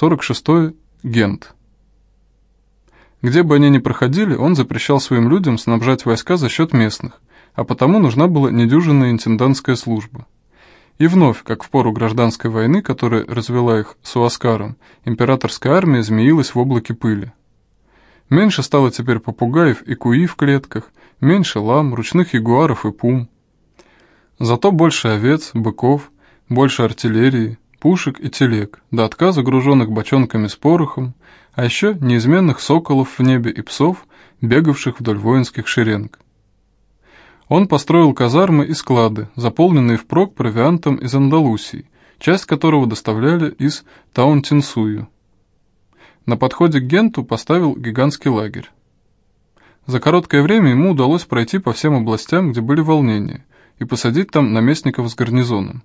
46. Гент. Где бы они ни проходили, он запрещал своим людям снабжать войска за счет местных, а потому нужна была недюжинная интендантская служба. И вновь, как в пору гражданской войны, которая развела их с Уаскаром, императорская армия змеилась в облаке пыли. Меньше стало теперь попугаев и куи в клетках, меньше лам, ручных ягуаров и пум. Зато больше овец, быков, больше артиллерии, пушек и телег, до отказа груженных бочонками с порохом, а еще неизменных соколов в небе и псов, бегавших вдоль воинских шеренг. Он построил казармы и склады, заполненные впрок провиантом из Андалусии, часть которого доставляли из Таунтинсую. На подходе к Генту поставил гигантский лагерь. За короткое время ему удалось пройти по всем областям, где были волнения, и посадить там наместников с гарнизоном.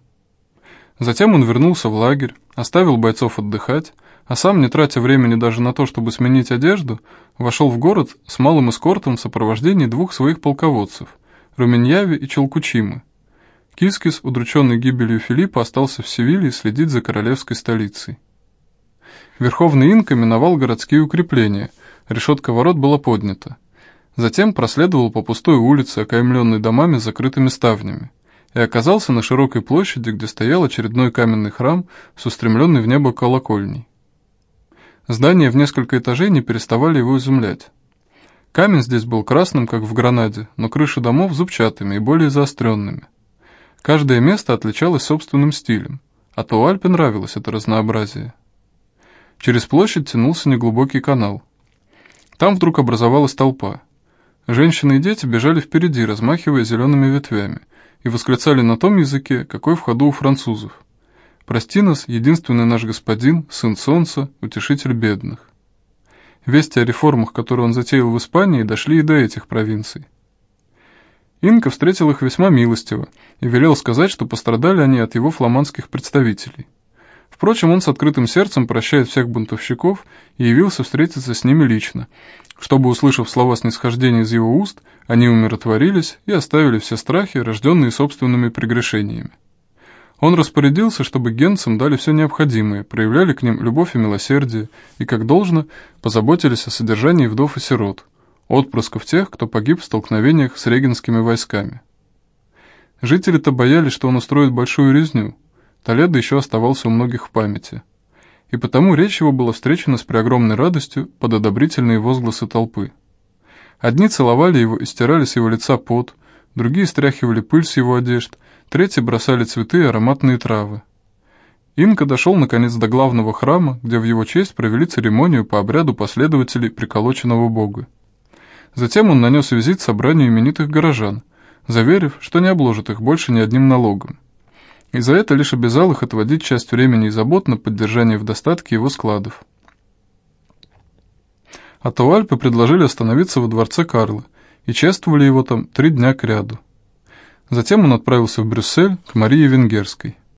Затем он вернулся в лагерь, оставил бойцов отдыхать, а сам, не тратя времени даже на то, чтобы сменить одежду, вошел в город с малым эскортом в сопровождении двух своих полководцев – Руменьяви и Челкучимы. Кискис, удрученный гибелью Филиппа, остался в Севиле следить за королевской столицей. Верховный инка миновал городские укрепления, решетка ворот была поднята. Затем проследовал по пустой улице, окаймленной домами с закрытыми ставнями и оказался на широкой площади, где стоял очередной каменный храм с устремленной в небо колокольней. Здания в несколько этажей не переставали его изумлять. Камень здесь был красным, как в Гранаде, но крыши домов зубчатыми и более заостренными. Каждое место отличалось собственным стилем, а то Альпе нравилось это разнообразие. Через площадь тянулся неглубокий канал. Там вдруг образовалась толпа. Женщины и дети бежали впереди, размахивая зелеными ветвями – и восклицали на том языке, какой в ходу у французов. «Прости нас, единственный наш господин, сын солнца, утешитель бедных». Вести о реформах, которые он затеял в Испании, дошли и до этих провинций. Инка встретил их весьма милостиво и велел сказать, что пострадали они от его фламандских представителей. Впрочем, он с открытым сердцем прощает всех бунтовщиков и явился встретиться с ними лично, чтобы, услышав слова снисхождения из его уст, они умиротворились и оставили все страхи, рожденные собственными прегрешениями. Он распорядился, чтобы генцам дали все необходимое, проявляли к ним любовь и милосердие, и, как должно, позаботились о содержании вдов и сирот, отпрысков тех, кто погиб в столкновениях с регенскими войсками. Жители-то боялись, что он устроит большую резню. Толедо еще оставался у многих в памяти – и потому речь его была встречена с преогромной радостью под одобрительные возгласы толпы. Одни целовали его и стирали с его лица пот, другие стряхивали пыль с его одежд, третьи бросали цветы и ароматные травы. Инка дошел наконец до главного храма, где в его честь провели церемонию по обряду последователей приколоченного бога. Затем он нанес визит собранию именитых горожан, заверив, что не обложит их больше ни одним налогом и за это лишь обязал их отводить часть времени и забот на поддержание в достатке его складов. А Туальпы предложили остановиться во дворце Карла и чествовали его там три дня к ряду. Затем он отправился в Брюссель к Марии Венгерской.